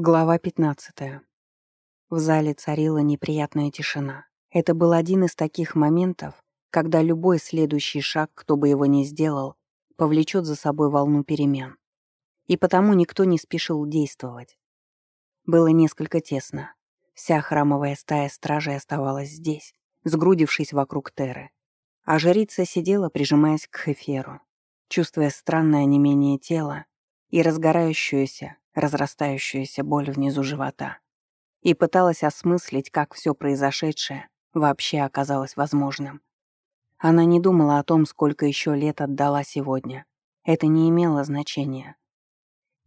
Глава 15. В зале царила неприятная тишина. Это был один из таких моментов, когда любой следующий шаг, кто бы его ни сделал, повлечет за собой волну перемен. И потому никто не спешил действовать. Было несколько тесно. Вся храмовая стая стражей оставалась здесь, сгрудившись вокруг Теры. А жрица сидела, прижимаясь к Хеферу, чувствуя странное онемение тела и разгорающуюся, разрастающуюся боль внизу живота. И пыталась осмыслить, как все произошедшее вообще оказалось возможным. Она не думала о том, сколько еще лет отдала сегодня. Это не имело значения.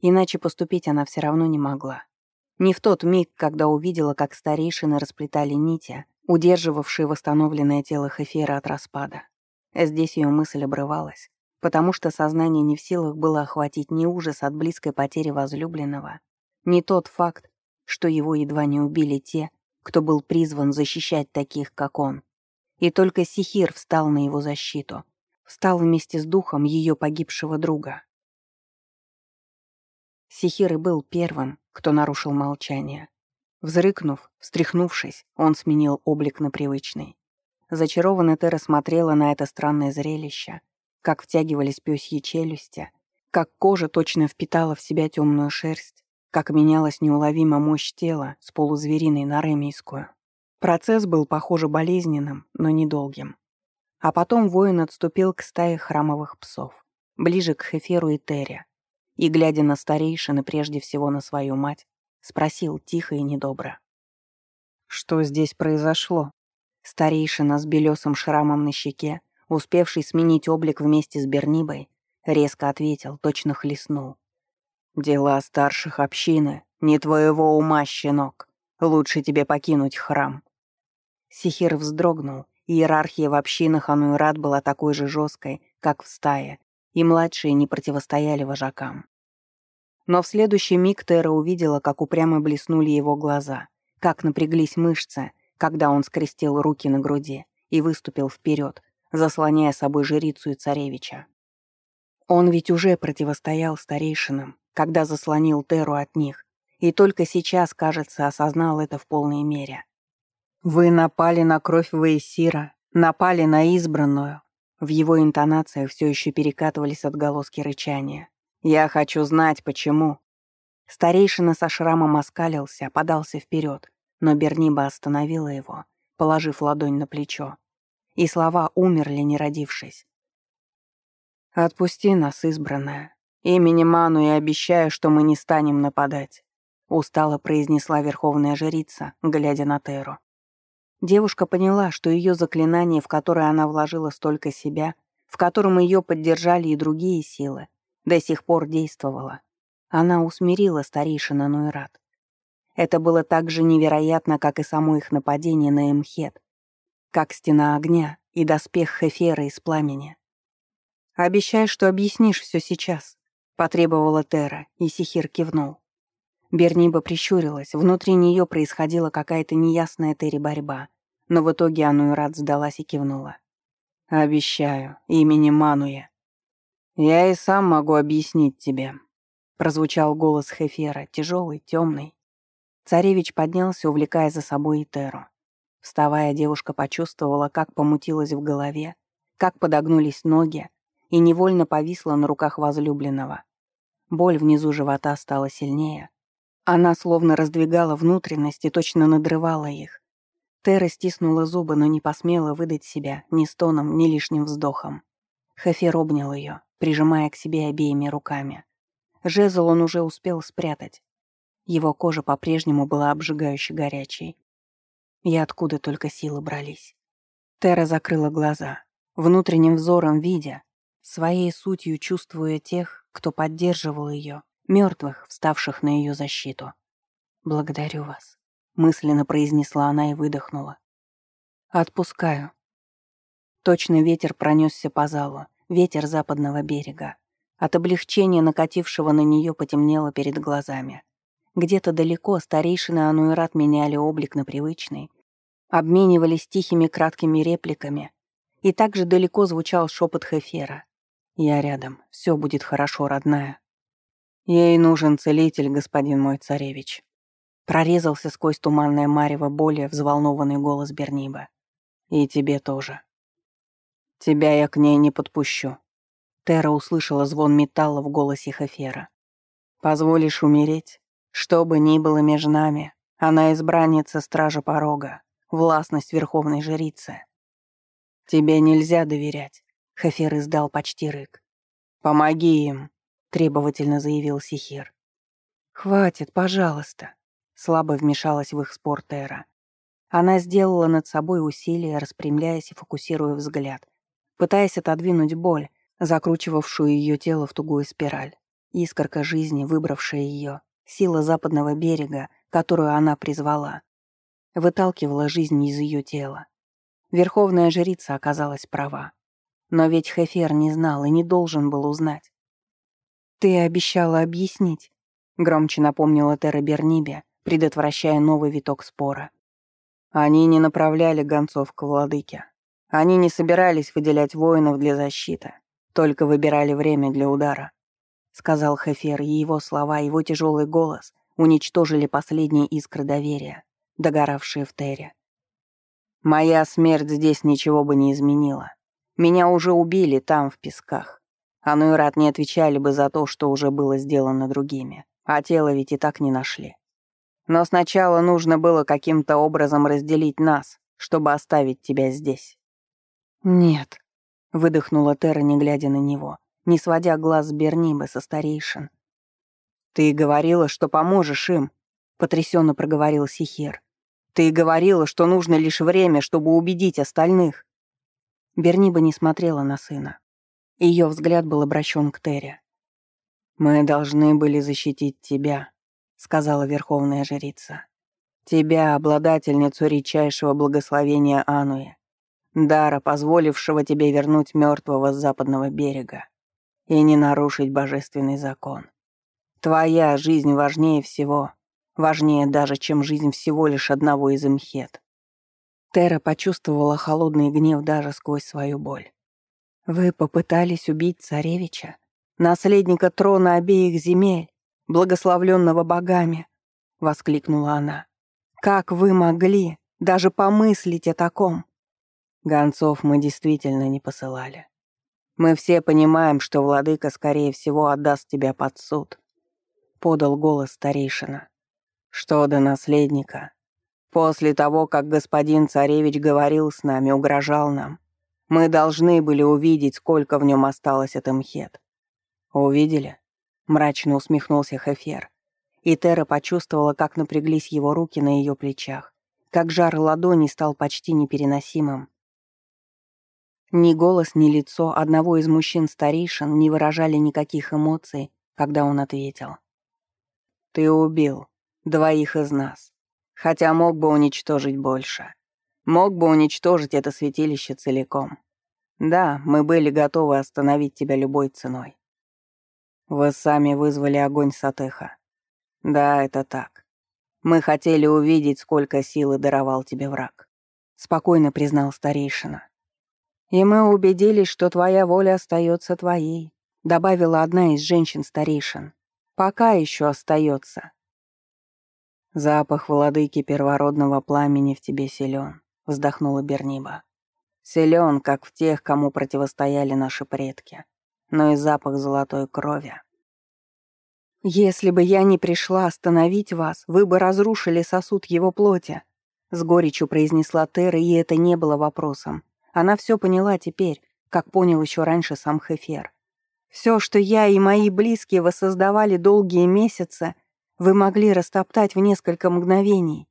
Иначе поступить она все равно не могла. Не в тот миг, когда увидела, как старейшины расплетали нити, удерживавшие восстановленное тело Хефера от распада. Здесь ее мысль обрывалась, потому что сознание не в силах было охватить ни ужас от близкой потери возлюбленного, ни тот факт, что его едва не убили те, кто был призван защищать таких, как он. И только Сихир встал на его защиту, встал вместе с духом ее погибшего друга. Сихир и был первым, кто нарушил молчание. Взрыкнув, встряхнувшись, он сменил облик на привычный. Зачарованная Тера смотрела на это странное зрелище, как втягивались пёсьи челюсти, как кожа точно впитала в себя темную шерсть, как менялась неуловимо мощь тела с полузвериной на ремейскую. Процесс был, похоже, болезненным, но недолгим. А потом воин отступил к стае храмовых псов, ближе к Хеферу и Тере, и, глядя на старейшины, прежде всего на свою мать, спросил тихо и недобро. «Что здесь произошло?» Старейшина с белесым шрамом на щеке успевший сменить облик вместе с Бернибой, резко ответил, точно хлестнул. «Дела старших общины, не твоего ума, щенок. Лучше тебе покинуть храм». Сихир вздрогнул, иерархия в общинах Ануират была такой же жесткой, как в стае, и младшие не противостояли вожакам. Но в следующий миг Тера увидела, как упрямо блеснули его глаза, как напряглись мышцы, когда он скрестил руки на груди и выступил вперед, заслоняя собой жрицу и царевича. Он ведь уже противостоял старейшинам, когда заслонил Теру от них, и только сейчас, кажется, осознал это в полной мере. «Вы напали на кровь Вейсира, напали на избранную». В его интонациях все еще перекатывались отголоски рычания. «Я хочу знать, почему». Старейшина со шрамом оскалился, подался вперед, но Берниба остановила его, положив ладонь на плечо и слова умерли, не родившись. «Отпусти нас, избранная. Именем Ману я обещаю, что мы не станем нападать», устало произнесла верховная жрица, глядя на Теру. Девушка поняла, что ее заклинание, в которое она вложила столько себя, в котором ее поддержали и другие силы, до сих пор действовало. Она усмирила старейшина Нуэрат. Это было так же невероятно, как и само их нападение на Эмхет, как стена огня и доспех Хефера из пламени. «Обещай, что объяснишь все сейчас», — потребовала Тера, и Сихир кивнул. Берниба прищурилась, внутри нее происходила какая-то неясная Терри борьба, но в итоге Ануэрат сдалась и кивнула. «Обещаю, именем Мануя». «Я и сам могу объяснить тебе», — прозвучал голос Хефера, тяжелый, темный. Царевич поднялся, увлекая за собой и Теру. Вставая, девушка почувствовала, как помутилась в голове, как подогнулись ноги, и невольно повисла на руках возлюбленного. Боль внизу живота стала сильнее. Она словно раздвигала внутренности, точно надрывала их. Тера стиснула зубы, но не посмела выдать себя ни стоном, ни лишним вздохом. Хефер обнял ее, прижимая к себе обеими руками. Жезл он уже успел спрятать. Его кожа по-прежнему была обжигающе горячей. И откуда только силы брались. Тера закрыла глаза, внутренним взором видя, своей сутью чувствуя тех, кто поддерживал ее, мертвых, вставших на ее защиту. «Благодарю вас», — мысленно произнесла она и выдохнула. «Отпускаю». Точно ветер пронесся по залу, ветер западного берега. От облегчения, накатившего на нее, потемнело перед глазами. Где-то далеко старейшины Ануэрат меняли облик на привычный, обменивались тихими краткими репликами, и также далеко звучал шепот Хефера. «Я рядом, все будет хорошо, родная». Ей нужен целитель, господин мой царевич. Прорезался сквозь туманное марево более взволнованный голос Берниба. И тебе тоже. Тебя я к ней не подпущу. Тера услышала звон металла в голосе Хефера. Позволишь умереть? Что бы ни было между нами, она избранница стража порога, властность верховной жрицы. Тебе нельзя доверять. Хефер издал почти рык. «Помоги им», — требовательно заявил Сихир. «Хватит, пожалуйста», — слабо вмешалась в их спор Тера. Она сделала над собой усилие, распрямляясь и фокусируя взгляд, пытаясь отодвинуть боль, закручивавшую ее тело в тугую спираль. Искорка жизни, выбравшая ее, сила западного берега, которую она призвала, выталкивала жизнь из ее тела. Верховная жрица оказалась права. Но ведь Хефер не знал и не должен был узнать. «Ты обещала объяснить», — громче напомнила Тера Бернибе, предотвращая новый виток спора. Они не направляли гонцов к владыке. Они не собирались выделять воинов для защиты, только выбирали время для удара. Сказал Хефер, и его слова, его тяжелый голос уничтожили последние искры доверия, догоравшие в Тере. Моя смерть здесь ничего бы не изменила. Меня уже убили там, в песках. А Нуират не отвечали бы за то, что уже было сделано другими. А тело ведь и так не нашли. Но сначала нужно было каким-то образом разделить нас, чтобы оставить тебя здесь. «Нет», — выдохнула Тера, не глядя на него, не сводя глаз с Бернибы со старейшин. «Ты говорила, что поможешь им», — потрясенно проговорил Сихер. «Ты говорила, что нужно лишь время, чтобы убедить остальных». Берниба не смотрела на сына. Ее взгляд был обращен к Терри. «Мы должны были защитить тебя», — сказала верховная жрица. «Тебя, обладательницу редчайшего благословения Ануи, дара, позволившего тебе вернуть мертвого с западного берега и не нарушить божественный закон. Твоя жизнь важнее всего, важнее даже, чем жизнь всего лишь одного из имхет. Тера почувствовала холодный гнев даже сквозь свою боль. «Вы попытались убить царевича, наследника трона обеих земель, благословленного богами», — воскликнула она. «Как вы могли даже помыслить о таком?» Гонцов мы действительно не посылали. Мы все понимаем, что владыка, скорее всего, отдаст тебя под суд», — подал голос старейшина. «Что до наследника? После того, как господин царевич говорил с нами, угрожал нам, мы должны были увидеть, сколько в нем осталось от Мхет. Увидели?» — мрачно усмехнулся Хефер. И Тера почувствовала, как напряглись его руки на ее плечах, как жар ладони стал почти непереносимым. Ни голос, ни лицо одного из мужчин-старейшин не выражали никаких эмоций, когда он ответил. «Ты убил двоих из нас, хотя мог бы уничтожить больше. Мог бы уничтожить это святилище целиком. Да, мы были готовы остановить тебя любой ценой. Вы сами вызвали огонь Сатеха. Да, это так. Мы хотели увидеть, сколько силы даровал тебе враг», — спокойно признал старейшина. «И мы убедились, что твоя воля остается твоей», — добавила одна из женщин-старейшин. «Пока еще остается». «Запах владыки первородного пламени в тебе силен», — вздохнула Берниба. «Силен, как в тех, кому противостояли наши предки, но и запах золотой крови». «Если бы я не пришла остановить вас, вы бы разрушили сосуд его плоти», — с горечью произнесла Тера, и это не было вопросом. Она все поняла теперь, как понял еще раньше сам Хефер. Все, что я и мои близкие воссоздавали долгие месяцы, вы могли растоптать в несколько мгновений.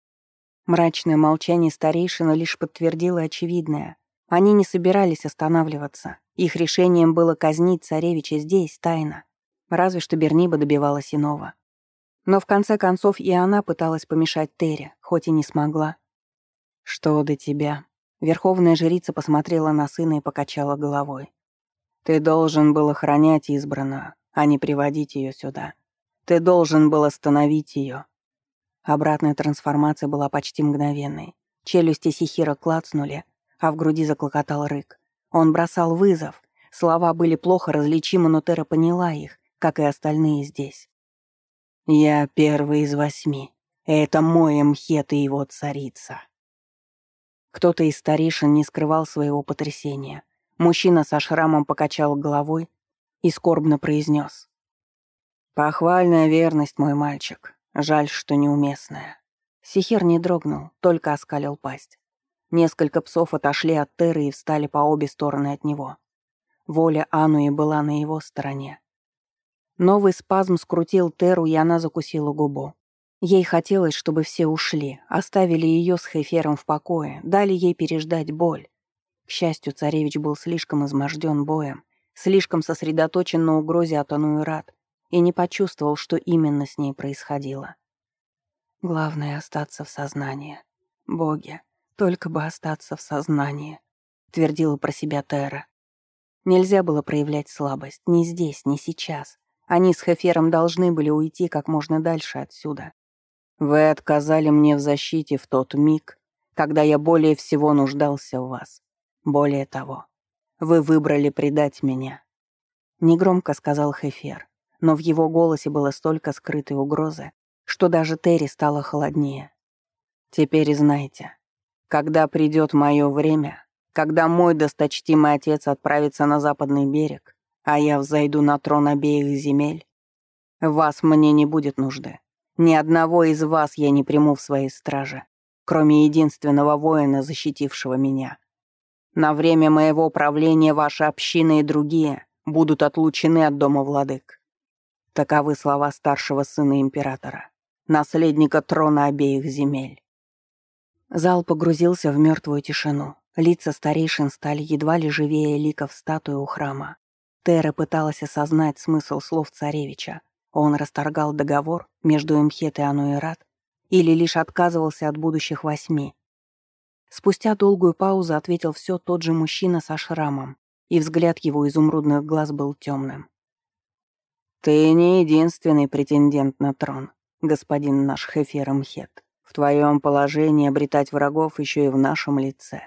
Мрачное молчание старейшина лишь подтвердило очевидное. Они не собирались останавливаться. Их решением было казнить царевича здесь, тайно. Разве что Берниба добивалась иного. Но в конце концов и она пыталась помешать Терри, хоть и не смогла. «Что до тебя?» Верховная жрица посмотрела на сына и покачала головой. «Ты должен был охранять избранную, а не приводить ее сюда. Ты должен был остановить ее». Обратная трансформация была почти мгновенной. Челюсти Сихира клацнули, а в груди заклокотал рык. Он бросал вызов. Слова были плохо различимы, но Тера поняла их, как и остальные здесь. «Я первый из восьми. Это мой Мхет и его царица». Кто-то из старейшин не скрывал своего потрясения. Мужчина со шрамом покачал головой и скорбно произнес. «Похвальная верность, мой мальчик. Жаль, что неуместная». Сихир не дрогнул, только оскалил пасть. Несколько псов отошли от Теры и встали по обе стороны от него. Воля Ануи была на его стороне. Новый спазм скрутил Теру, и она закусила губу. Ей хотелось, чтобы все ушли, оставили ее с Хефером в покое, дали ей переждать боль. К счастью, царевич был слишком изможден боем, слишком сосредоточен на угрозе от Ануэрат и не почувствовал, что именно с ней происходило. Главное — остаться в сознании. Боги, только бы остаться в сознании, твердила про себя Тера. Нельзя было проявлять слабость, ни здесь, ни сейчас. Они с Хефером должны были уйти как можно дальше отсюда. Вы отказали мне в защите в тот миг, когда я более всего нуждался в вас. Более того, вы выбрали предать меня. Негромко сказал Хефер, но в его голосе было столько скрытой угрозы, что даже Терри стало холоднее. Теперь знайте, когда придет мое время, когда мой досточтимый отец отправится на западный берег, а я взойду на трон обеих земель, вас мне не будет нужды. Ни одного из вас я не приму в своей страже, кроме единственного воина, защитившего меня. На время моего правления ваша община и другие будут отлучены от дома владык. Таковы слова старшего сына императора, наследника трона обеих земель. Зал погрузился в мертвую тишину. Лица старейшин стали едва ли живее ликов статуи у храма. Тера пыталась осознать смысл слов царевича. Он расторгал договор между Эмхет и Ануэрат или лишь отказывался от будущих восьми. Спустя долгую паузу ответил все тот же мужчина со шрамом, и взгляд его изумрудных глаз был темным. «Ты не единственный претендент на трон, господин наш Хефер Мхет. В твоем положении обретать врагов еще и в нашем лице.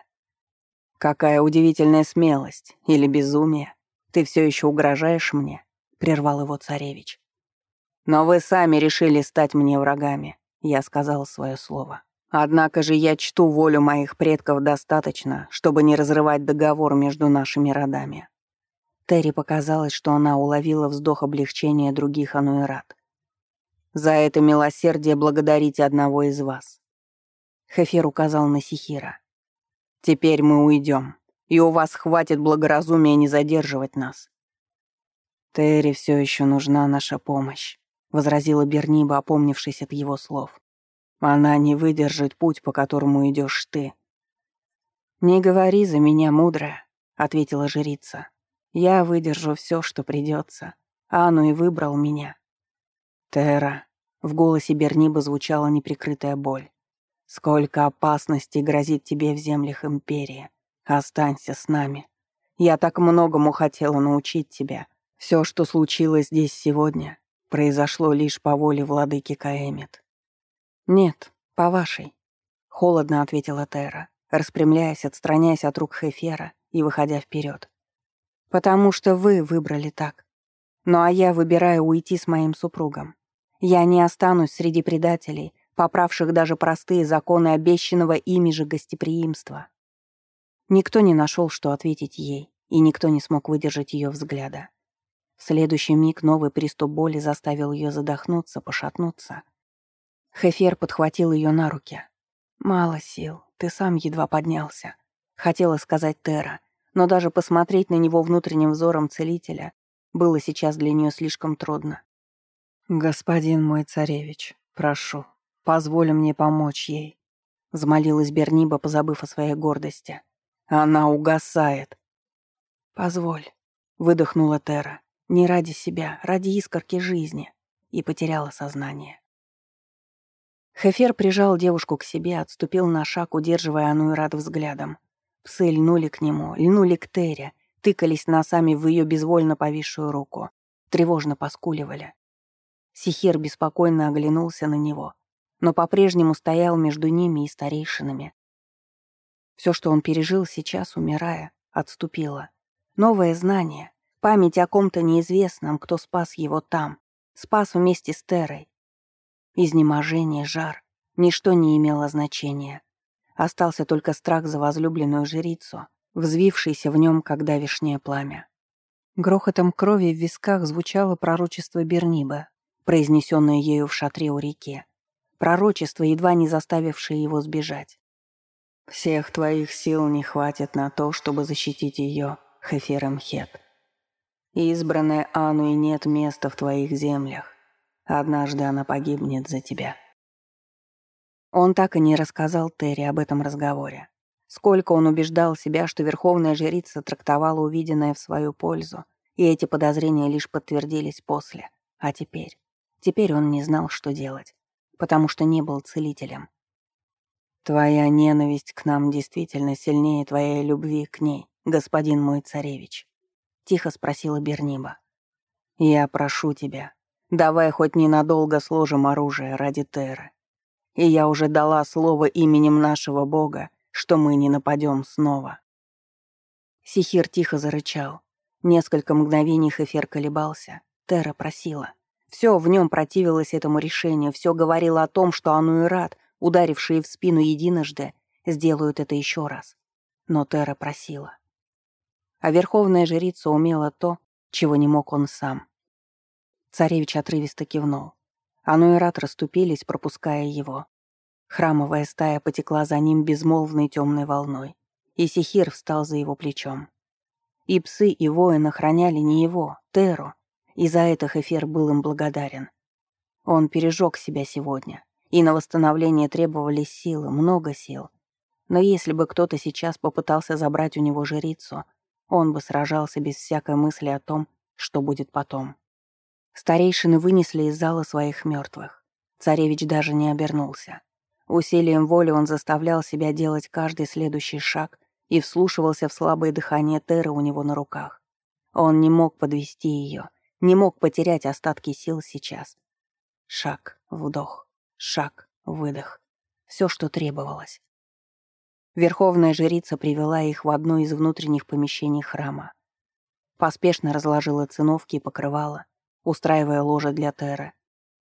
Какая удивительная смелость или безумие. Ты все еще угрожаешь мне, прервал его царевич. Но вы сами решили стать мне врагами, я сказал свое слово. Однако же я чту волю моих предков достаточно, чтобы не разрывать договор между нашими родами. Терри показалось, что она уловила вздох облегчения других ануэрат. За это милосердие благодарите одного из вас. Хефер указал на Сихира. Теперь мы уйдем, и у вас хватит благоразумия не задерживать нас. Терри все еще нужна наша помощь, возразила Берниба, опомнившись от его слов. Она не выдержит путь, по которому идешь ты. Не говори за меня, мудрая, ответила жрица. Я выдержу все, что придется. Ану и выбрал меня. «Тера», — в голосе Берниба звучала неприкрытая боль. «Сколько опасностей грозит тебе в землях Империи. Останься с нами. Я так многому хотела научить тебя. Все, что случилось здесь сегодня, произошло лишь по воле владыки Каэмит». «Нет, по вашей», — холодно ответила Тера, распрямляясь, отстраняясь от рук Хефера и выходя вперед. «Потому что вы выбрали так. Ну а я выбираю уйти с моим супругом. Я не останусь среди предателей, поправших даже простые законы обещанного ими же гостеприимства. Никто не нашел, что ответить ей, и никто не смог выдержать ее взгляда. Следующий миг новый приступ боли заставил ее задохнуться, пошатнуться. Хефер подхватил ее на руки. «Мало сил, ты сам едва поднялся», — хотела сказать Тера, но даже посмотреть на него внутренним взором целителя было сейчас для нее слишком трудно. «Господин мой царевич, прошу, позволь мне помочь ей», — взмолилась Берниба, позабыв о своей гордости. «Она угасает». «Позволь», — выдохнула Тера, не ради себя, ради искорки жизни, и потеряла сознание. Хефер прижал девушку к себе, отступил на шаг, удерживая Ануират взглядом. Псы льнули к нему, льнули к Тере, тыкались носами в ее безвольно повисшую руку, тревожно поскуливали. Сихир беспокойно оглянулся на него, но по-прежнему стоял между ними и старейшинами. Все, что он пережил сейчас, умирая, отступило. Новое знание, память о ком-то неизвестном, кто спас его там, спас вместе с Терой, Изнеможение, жар. Ничто не имело значения. Остался только страх за возлюбленную жрицу, взвившийся в нем, как давишнее пламя. Грохотом крови в висках звучало пророчество Берниба, произнесенное ею в шатре у реки. Пророчество, едва не заставившее его сбежать. «Всех твоих сил не хватит на то, чтобы защитить ее, Хеферем Хет. Избранная Ану и нет места в твоих землях. Однажды она погибнет за тебя». Он так и не рассказал Терри об этом разговоре. Сколько он убеждал себя, что верховная жрица трактовала увиденное в свою пользу, и эти подозрения лишь подтвердились после. А теперь? Теперь он не знал, что делать, потому что не был целителем. «Твоя ненависть к нам действительно сильнее твоей любви к ней, господин мой царевич», — тихо спросила Берниба. «Я прошу тебя, давай хоть ненадолго сложим оружие ради Теры. И я уже дала слово именем нашего бога, что мы не нападем снова». Сихир тихо зарычал. Несколько мгновений Хефер колебался. Тера просила. Все в нем противилось этому решению, все говорило о том, что Ануэрат, ударившие в спину единожды, сделают это еще раз. Но Тера просила. А верховная жрица умела то, чего не мог он сам. Царевич отрывисто кивнул. Ануэрат расступились, пропуская его. Храмовая стая потекла за ним безмолвной темной волной, и Сихир встал за его плечом. И псы, и воин охраняли не его, Теру, и за это Хефер был им благодарен. Он пережег себя сегодня, и на восстановление требовались силы, много сил. Но если бы кто-то сейчас попытался забрать у него жрицу, он бы сражался без всякой мысли о том, что будет потом. Старейшины вынесли из зала своих мертвых. Царевич даже не обернулся. Усилием воли он заставлял себя делать каждый следующий шаг и вслушивался в слабое дыхание Теры у него на руках. Он не мог подвести ее, не мог потерять остатки сил сейчас. Шаг, вдох, шаг, выдох. Все, что требовалось. Верховная жрица привела их в одно из внутренних помещений храма. Поспешно разложила циновки и покрывала, устраивая ложе для Теры.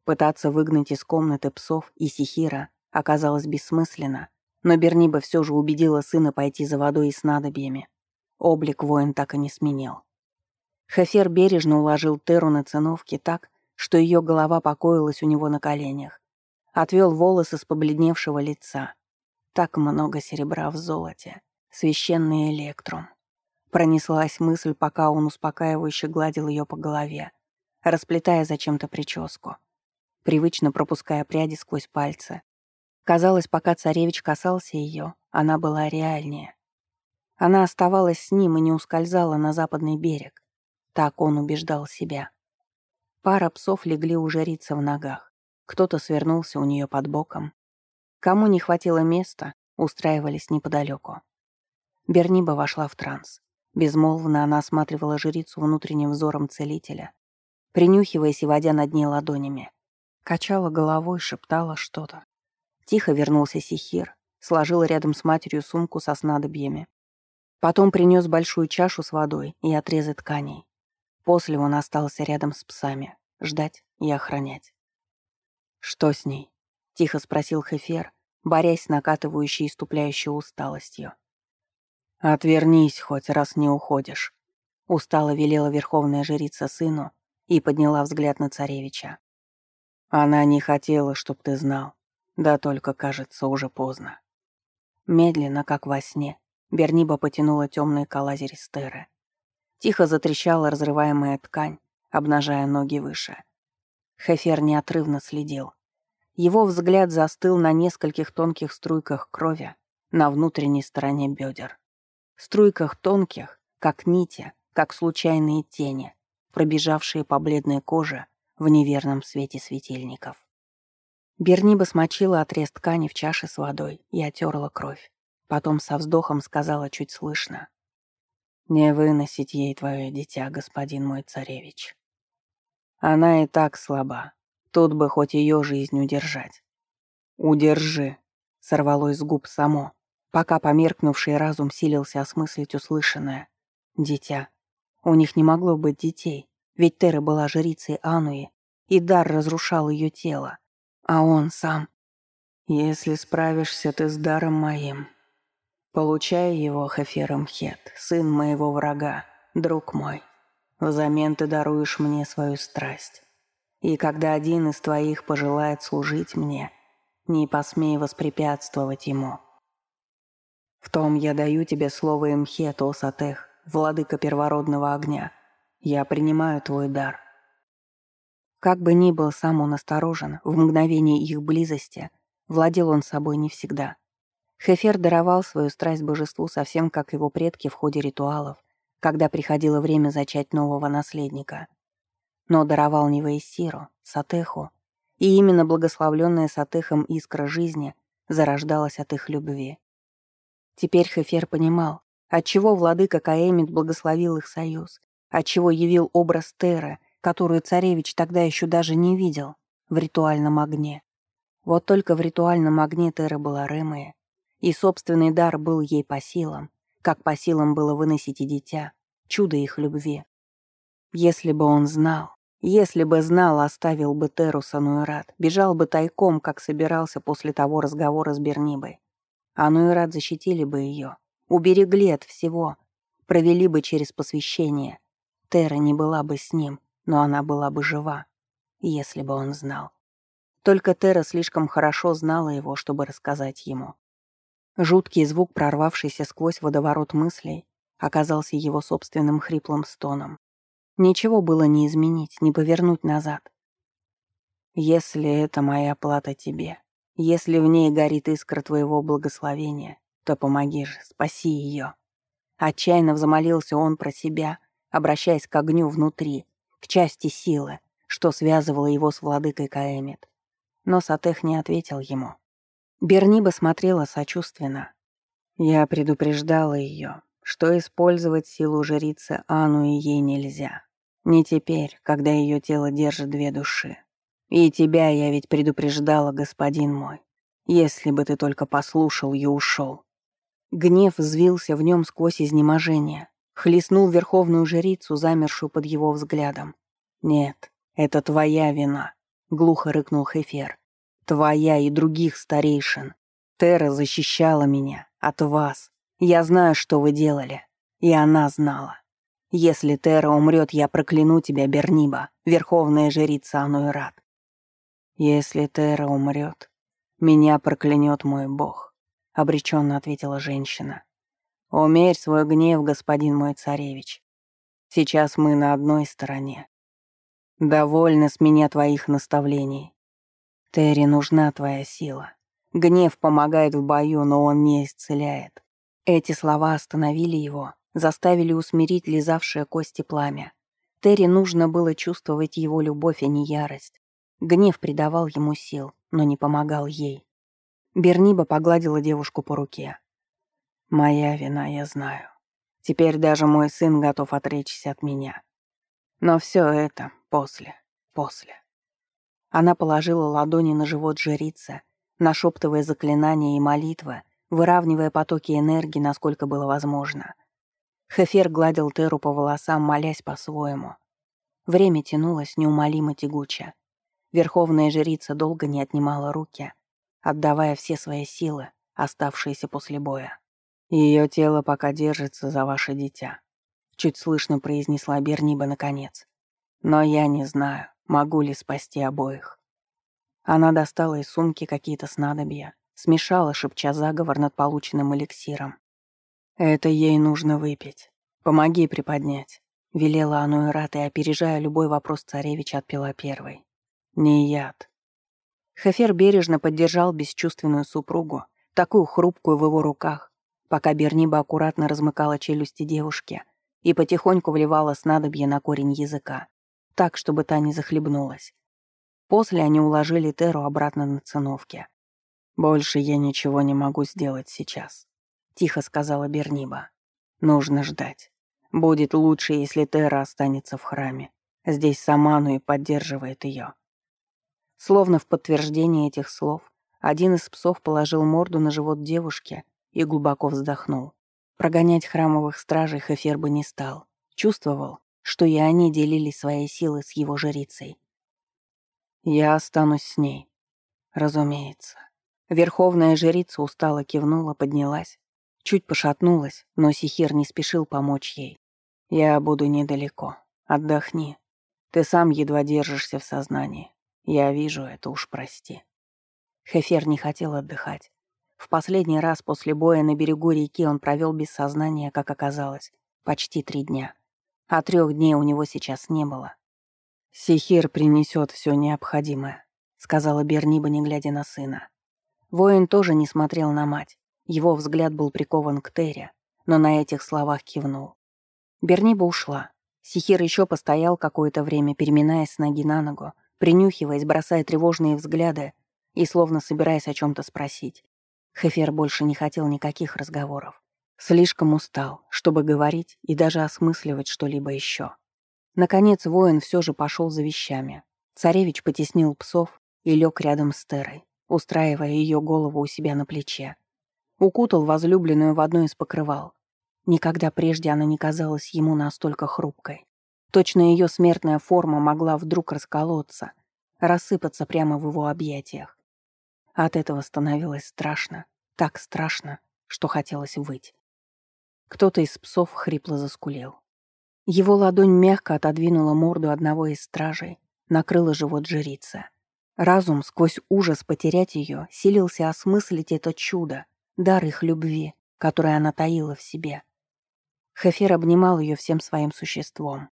Пытаться выгнать из комнаты псов и Сихира оказалось бессмысленно, но Берниба все же убедила сына пойти за водой и снадобьями. Облик воин так и не сменил. Хефер бережно уложил Теру на циновки так, что ее голова покоилась у него на коленях. Отвел волосы с побледневшего лица. Так много серебра в золоте. Священный электрум. Пронеслась мысль, пока он успокаивающе гладил ее по голове, расплетая зачем-то прическу, привычно пропуская пряди сквозь пальцы, Казалось, пока царевич касался ее, она была реальнее. Она оставалась с ним и не ускользала на западный берег. Так он убеждал себя. Пара псов легли у жрицы в ногах. Кто-то свернулся у нее под боком. Кому не хватило места, устраивались неподалеку. Берниба вошла в транс. Безмолвно она осматривала жрицу внутренним взором целителя, принюхиваясь и водя над ней ладонями. Качала головой, шептала что-то. Тихо вернулся Сихир, сложил рядом с матерью сумку со снадобьями. Потом принес большую чашу с водой и отрезы тканей. После он остался рядом с псами, ждать и охранять. «Что с ней?» — тихо спросил Хефер, борясь с накатывающей и ступляющей усталостью. «Отвернись хоть, раз не уходишь», — устало велела верховная жрица сыну и подняла взгляд на царевича. «Она не хотела, чтоб ты знал. Да только, кажется, уже поздно. Медленно, как во сне, Берниба потянула темные калазери стеры. Тихо затрещала разрываемая ткань, обнажая ноги выше. Хефер неотрывно следил. Его взгляд застыл на нескольких тонких струйках крови на внутренней стороне бедер. Струйках тонких, как нити, как случайные тени, пробежавшие по бледной коже в неверном свете светильников. Берниба смочила отрез ткани в чаше с водой и отерла кровь. Потом со вздохом сказала чуть слышно. «Не выносить ей твое дитя, господин мой царевич. Она и так слаба. Тут бы хоть ее жизнь удержать». «Удержи», — сорвалось с губ само, пока померкнувший разум силился осмыслить услышанное. «Дитя. У них не могло быть детей, ведь Тера была жрицей Ануи, и дар разрушал ее тело. А он сам? Если справишься ты с даром моим, получай его, Хафером Хет, сын моего врага, друг мой. Взамен ты даруешь мне свою страсть. И когда один из твоих пожелает служить мне, не посмей воспрепятствовать ему. В том я даю тебе слово Имхет, Осатех, владыка первородного огня. Я принимаю твой дар. Как бы ни был сам он осторожен, в мгновение их близости владел он собой не всегда. Хефер даровал свою страсть божеству совсем как его предки в ходе ритуалов, когда приходило время зачать нового наследника. Но даровал не Ваесиру, Сатеху, и именно благословленная Сатехом искра жизни зарождалась от их любви. Теперь Хефер понимал, отчего владыка Каэмит благословил их союз, отчего явил образ Теры — которую царевич тогда еще даже не видел, в ритуальном огне. Вот только в ритуальном огне Тера была Ремая, и собственный дар был ей по силам, как по силам было выносить и дитя, чудо их любви. Если бы он знал, если бы знал, оставил бы Теру Сануэрат, бежал бы тайком, как собирался после того разговора с Бернибой. А Нуэрат защитили бы ее, уберегли от всего, провели бы через посвящение. Тера не была бы с ним, но она была бы жива, если бы он знал. Только Тера слишком хорошо знала его, чтобы рассказать ему. Жуткий звук, прорвавшийся сквозь водоворот мыслей, оказался его собственным хриплым стоном. Ничего было не изменить, не повернуть назад. «Если это моя плата тебе, если в ней горит искра твоего благословения, то помоги же, спаси ее». Отчаянно взмолился он про себя, обращаясь к огню внутри, к части силы, что связывало его с владыкой Каэмит. Но Сатех не ответил ему. Берниба смотрела сочувственно. Я предупреждала ее, что использовать силу жрицы Ану и ей нельзя. Не теперь, когда ее тело держит две души. И тебя я ведь предупреждала, господин мой. Если бы ты только послушал и ушел. Гнев взвился в нем сквозь изнеможение. Хлестнул верховную жрицу, замершую под его взглядом. «Нет, это твоя вина», — глухо рыкнул Хефер. «Твоя и других старейшин. Тера защищала меня от вас. Я знаю, что вы делали. И она знала. Если Тера умрет, я прокляну тебя, Берниба, верховная жрица Ануэрат. Если Тера умрет, меня проклянет мой бог», — обреченно ответила женщина. Умерь свой гнев, господин мой царевич. Сейчас мы на одной стороне. Довольно с меня твоих наставлений. Терри нужна твоя сила. Гнев помогает в бою, но он не исцеляет. Эти слова остановили его, заставили усмирить лизавшее кости пламя. Терри нужно было чувствовать его любовь, а не ярость. Гнев придавал ему сил, но не помогал ей. Берниба погладила девушку по руке. Моя вина, я знаю. Теперь даже мой сын готов отречься от меня. Но все это после, после. Она положила ладони на живот жрицы, нашептывая заклинания и молитвы, выравнивая потоки энергии, насколько было возможно. Хефер гладил Теру по волосам, молясь по-своему. Время тянулось неумолимо тягуче. Верховная жрица долго не отнимала руки, отдавая все свои силы, оставшиеся после боя. Ее тело пока держится за ваше дитя», — чуть слышно произнесла Берниба наконец. «Но я не знаю, могу ли спасти обоих». Она достала из сумки какие-то снадобья, смешала, шепча заговор над полученным эликсиром. «Это ей нужно выпить. Помоги приподнять», — велела Ануэрат и, опережая любой вопрос царевича, отпила первой. «Не яд». Хефер бережно поддержал бесчувственную супругу, такую хрупкую в его руках, пока Берниба аккуратно размыкала челюсти девушки и потихоньку вливала снадобье на корень языка, так, чтобы та не захлебнулась. После они уложили Теру обратно на циновке. «Больше я ничего не могу сделать сейчас», — тихо сказала Берниба. «Нужно ждать. Будет лучше, если Тера останется в храме. Здесь Саману и поддерживает ее». Словно в подтверждение этих слов, один из псов положил морду на живот девушки и глубоко вздохнул. Прогонять храмовых стражей Хефер бы не стал. Чувствовал, что и они делили свои силы с его жрицей. «Я останусь с ней», Разумеется. Верховная жрица устало кивнула, поднялась. Чуть пошатнулась, но Сихир не спешил помочь ей. «Я буду недалеко. Отдохни. Ты сам едва держишься в сознании. Я вижу это, уж прости». Хефер не хотел отдыхать. В последний раз после боя на берегу реки он провел без сознания, как оказалось, почти три дня. А трех дней у него сейчас не было. «Сихир принесет все необходимое», — сказала Берниба, не глядя на сына. Воин тоже не смотрел на мать. Его взгляд был прикован к Терре, но на этих словах кивнул. Берниба ушла. Сихир еще постоял какое-то время, переминаясь с ноги на ногу, принюхиваясь, бросая тревожные взгляды и словно собираясь о чем-то спросить. Хефер больше не хотел никаких разговоров. Слишком устал, чтобы говорить и даже осмысливать что-либо еще. Наконец воин все же пошел за вещами. Царевич потеснил псов и лег рядом с Терой устраивая ее голову у себя на плече. Укутал возлюбленную в одно из покрывал. Никогда прежде она не казалась ему настолько хрупкой. Точно ее смертная форма могла вдруг расколоться, рассыпаться прямо в его объятиях. От этого становилось страшно, так страшно, что хотелось выть. Кто-то из псов хрипло заскулил. Его ладонь мягко отодвинула морду одного из стражей, накрыла живот жрицы. Разум, сквозь ужас потерять ее, силился осмыслить это чудо, дар их любви, который она таила в себе. Хефер обнимал ее всем своим существом,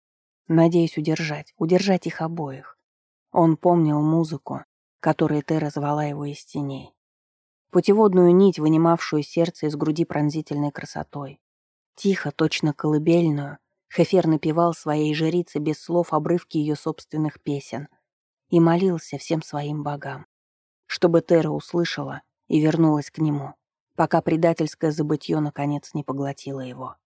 надеясь удержать, удержать их обоих. Он помнил музыку, которой Тера звала его из теней. Путеводную нить, вынимавшую сердце из груди пронзительной красотой. Тихо, точно колыбельную, Хефер напевал своей жрице без слов обрывки ее собственных песен — и молился всем своим богам, чтобы Тера услышала и вернулась к нему, пока предательское забытье наконец не поглотило его.